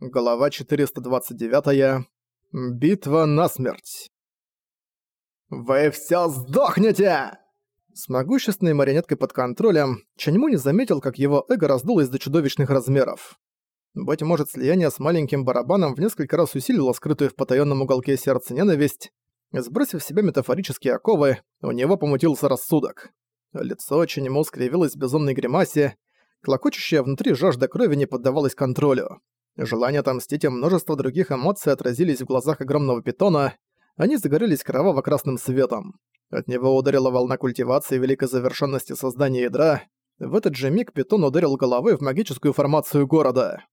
Глава 429. Битва насмерть. «Вы все сдохнете!» С могущественной марионеткой под контролем, Чаньму не заметил, как его эго раздулось до чудовищных размеров. Быть может, слияние с маленьким барабаном в несколько раз усилило скрытую в потаённом уголке сердца ненависть. Сбросив в себя метафорические оковы, у него помутился рассудок. Лицо Чаньму скривилось в безумной гримасе, клокочущая внутри жажда крови не поддавалась контролю. Желание отомстить и множество других эмоций отразились в глазах огромного питона, они загорелись кроваво-красным светом. От него ударила волна культивации великой завершенности создания ядра. В этот же миг питон ударил головой в магическую формацию города.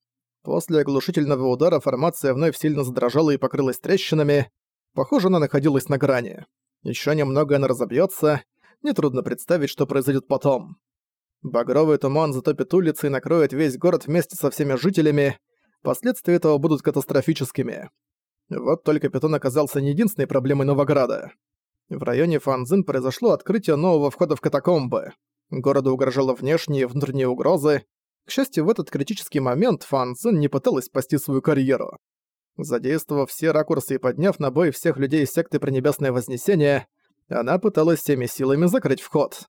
После оглушительного удара формация вновь сильно задрожала и покрылась трещинами. Похоже, она находилась на грани. Еще немного она разобьется. Нетрудно представить, что произойдет потом. Багровый туман затопит улицы и накроет весь город вместе со всеми жителями. Последствия этого будут катастрофическими. Вот только Питон оказался не единственной проблемой Новограда. В районе Фанзин произошло открытие нового входа в катакомбы. Городу угрожала внешние и внутренние угрозы. К счастью, в этот критический момент Фанзин не пыталась спасти свою карьеру. Задействовав все ракурсы и подняв на бой всех людей из секты Пренебесное Вознесение, она пыталась всеми силами закрыть вход.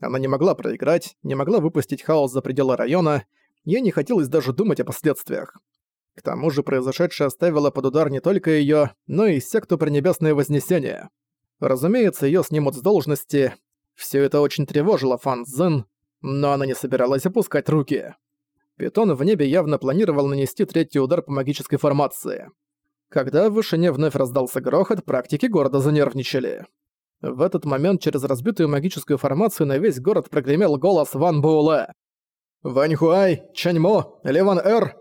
Она не могла проиграть, не могла выпустить хаос за пределы района, ей не хотелось даже думать о последствиях. К тому же произошедшее оставило под удар не только её, но и секту Пренебесное Вознесение. Разумеется, её снимут с должности. Всё это очень тревожило Фан Цзэн, но она не собиралась опускать руки. Питон в небе явно планировал нанести третий удар по магической формации. Когда в вышине вновь раздался грохот, практики города занервничали. В этот момент через разбитую магическую формацию на весь город прогремел голос Ван Буэлэ. «Ваньхуай, Чаньмо, Ливан Эр,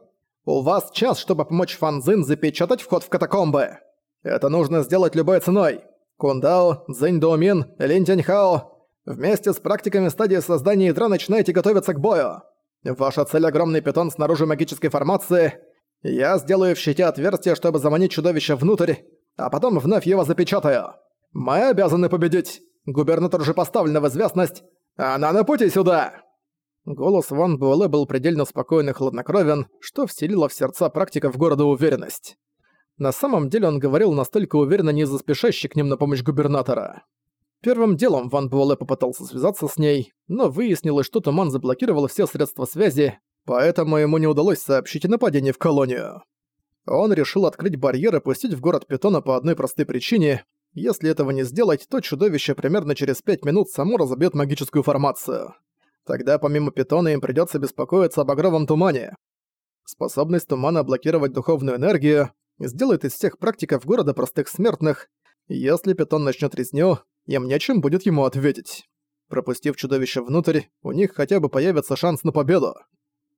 у вас час, чтобы помочь Фанзин запечатать вход в катакомбы. Это нужно сделать любой ценой. Кундао, Цзинь Доумин, Лин Тяньхао, вместе с практиками стадии создания ядра начинайте готовиться к бою. Ваша цель — огромный питон снаружи магической формации. Я сделаю в щите отверстие, чтобы заманить чудовище внутрь, а потом вновь его запечатаю. Мы обязаны победить. Губернатор уже поставлена в известность. Она на пути сюда!» Голос Ван Буэлэ был предельно спокоен и хладнокровен, что вселило в сердца практиков города уверенность. На самом деле он говорил настолько уверенно не из-за спешащей к ним на помощь губернатора. Первым делом Ван Буэлэ попытался связаться с ней, но выяснилось, что Туман заблокировал все средства связи, поэтому ему не удалось сообщить о нападении в колонию. Он решил открыть барьер и пустить в город Питона по одной простой причине. Если этого не сделать, то чудовище примерно через пять минут само разобьет магическую формацию. Тогда помимо питона им придётся беспокоиться об багровом тумане. Способность тумана блокировать духовную энергию сделает из всех практиков города простых смертных. Если питон начнёт резню, им нечем будет ему ответить. Пропустив чудовище внутрь, у них хотя бы появится шанс на победу.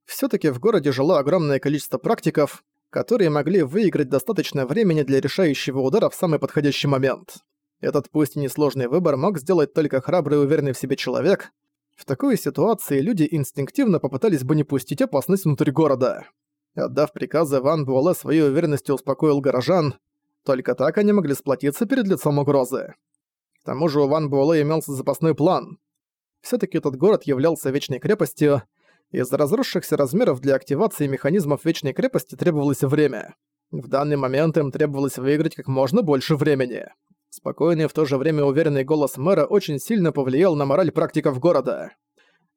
Всё-таки в городе жило огромное количество практиков, которые могли выиграть достаточно времени для решающего удара в самый подходящий момент. Этот пусть и несложный выбор мог сделать только храбрый и уверенный в себе человек, в такой ситуации люди инстинктивно попытались бы не пустить опасность внутрь города. Отдав приказы, Ван Буэлэ своей уверенностью успокоил горожан. Только так они могли сплотиться перед лицом угрозы. К тому же у Ван Буэлэ имелся запасной план. Всё-таки этот город являлся Вечной крепостью. Из-за разросшихся размеров для активации механизмов Вечной крепости требовалось время. В данный момент им требовалось выиграть как можно больше времени. Спокойный в то же время уверенный голос мэра очень сильно повлиял на мораль практиков города.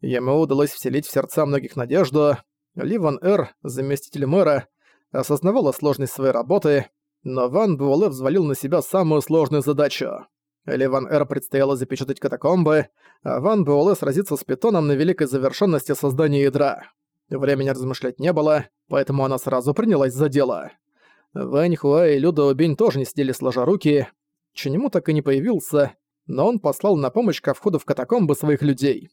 Ему удалось вселить в сердца многих надежду. Ливан Эр, заместитель мэра, осознавала сложность своей работы, но Ван Буэлэ взвалил на себя самую сложную задачу. Ливан Эр предстояло запечатать катакомбы, а Ван Буэлэ сразиться с питоном на великой завершенности создания ядра. Времени размышлять не было, поэтому она сразу принялась за дело. Вэнь Хуа и Люда Убинь тоже не сидели сложа руки, Ченему так и не появился, но он послал на помощь ко входу в катакомбы своих людей.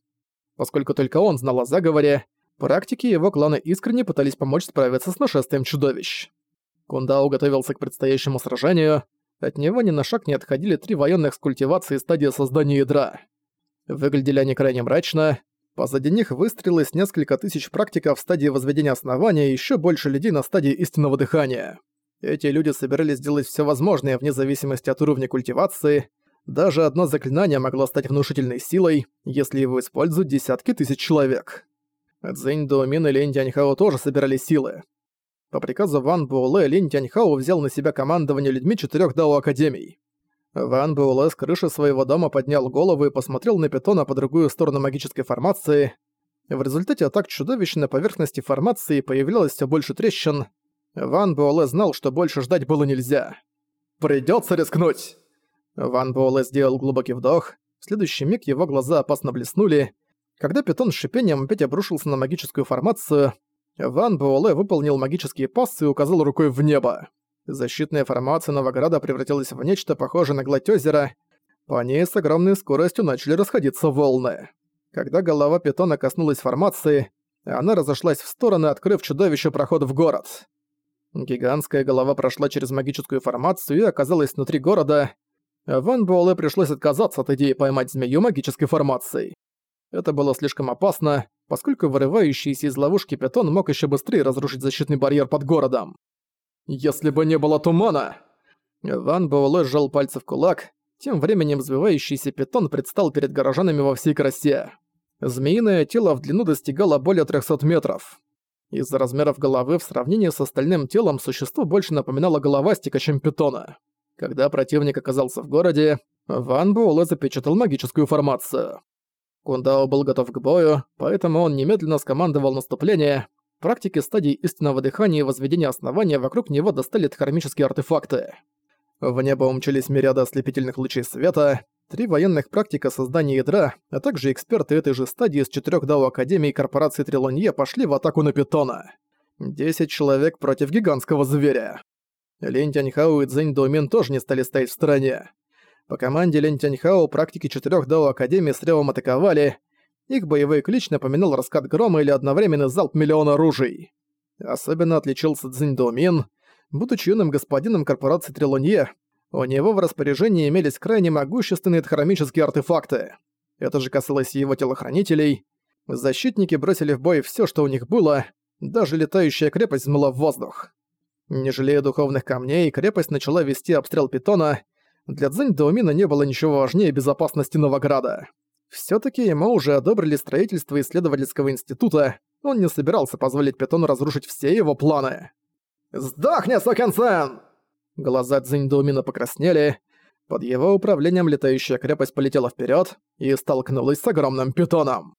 Поскольку только он знал о заговоре, практики его клана искренне пытались помочь справиться с нашествием чудовищ. Кундао готовился к предстоящему сражению, от него ни на шаг не отходили три военных с культивацией стадии создания ядра. Выглядели они крайне мрачно, позади них выстрелилось несколько тысяч практиков в стадии возведения основания и ещё больше людей на стадии истинного дыхания. Эти люди собирались сделать все возможное вне зависимости от уровня культивации. Даже одно заклинание могло стать внушительной силой, если его используют десятки тысяч человек. Цзэнь Доумин и Лень Дяньхао тоже собирали силы. По приказу Ван Буэлэ Линь Тяньхао взял на себя командование людьми четырех Дао Академий. Ван Буэлэ с крыши своего дома поднял голову и посмотрел на питона по другую сторону магической формации. В результате атак чудовищ на поверхности формации появлялось все больше трещин. Ван Буэлэ знал, что больше ждать было нельзя. «Придётся рискнуть!» Ван Буэлэ сделал глубокий вдох. В следующий миг его глаза опасно блеснули. Когда питон с шипением опять обрушился на магическую формацию, Ван Буэлэ выполнил магические пассы и указал рукой в небо. Защитная формация Новограда превратилась в нечто похожее на гладь озера. По ней с огромной скоростью начали расходиться волны. Когда голова питона коснулась формации, она разошлась в стороны, открыв чудовище проход в город. Гигантская голова прошла через магическую формацию и оказалась внутри города. Ван Буэлэ пришлось отказаться от идеи поймать змею магической формацией. Это было слишком опасно, поскольку вырывающийся из ловушки питон мог еще быстрее разрушить защитный барьер под городом. Если бы не было тумана! Ван Буэлэ сжал пальцы в кулак, тем временем взвивающийся питон предстал перед горожанами во всей красе. Змеиное тело в длину достигало более 300 метров. Из-за размеров головы в сравнении с остальным телом существо больше напоминало головастика, чем питона. Когда противник оказался в городе, Ван Буэлэ запечатал магическую формацию. Кундао был готов к бою, поэтому он немедленно скомандовал наступление. Практики стадии истинного дыхания и возведения основания вокруг него достали кармические артефакты. В небо умчались мириады ослепительных лучей света, три военных практика создания ядра, а также эксперты этой же стадии из четырех Дао Академий корпорации Трилонье пошли в атаку на Питона. Десять человек против гигантского зверя. Линь Тяньхао и Цзэнь Доумин тоже не стали стоять в стороне. По команде Лень Тяньхао практики четырех Дао Академии с ревом атаковали. Их боевой клич напоминал раскат грома или одновременный залп миллиона оружий. Особенно отличился Цзинь Доумин. Будучи юным господином корпорации Трилонье, у него в распоряжении имелись крайне могущественные хромические артефакты. Это же касалось его телохранителей. Защитники бросили в бой все, что у них было, даже летающая крепость взмыла в воздух. Не жалея духовных камней, крепость начала вести обстрел питона, для Цзэнь Даумина не было ничего важнее безопасности Новограда. Всё-таки ему уже одобрили строительство исследовательского института, он не собирался позволить Питону разрушить все его планы. «Сдохни, Сокенсен!» Глаза Цзэнь Даумина покраснели. Под его управлением летающая крепость полетела вперед и столкнулась с огромным питоном.